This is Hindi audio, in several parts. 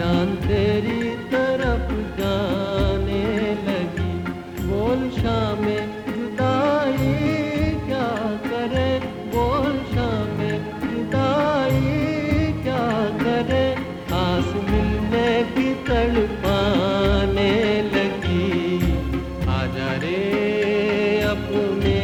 जान तेरी तरफ़ जाने लगी। बोल शाम, जुदाई क्या करे? बोल शाम, जुदाई क्या करे? आस मिलने की तड़पाने लगी। आजा रे अपने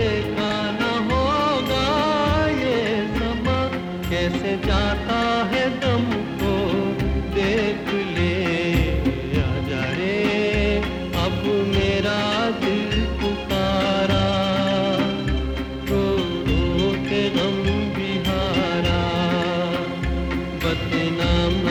ठिकाना होगा ये समा। कैसे जाता है दम को देख ले आजा रे। अब मेरा दिल पुकारा। रो रो के गम बिहारा। बदनाम